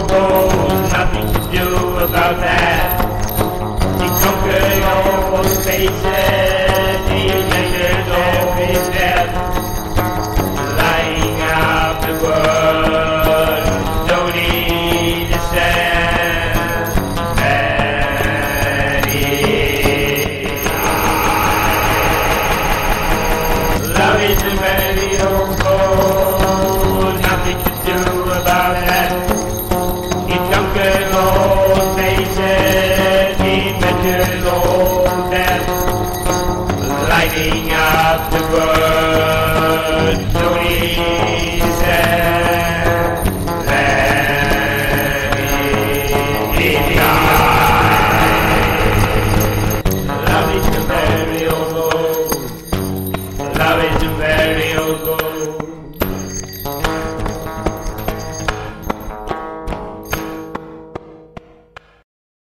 world, nothing to do about that. He conquered all spaces, he measured every step. death. Lying out the world, don't need to stand. That is love is a melody. Mental old death, lighting up the world, so he said, let it die. Love is a very old gold. Love is a very old gold.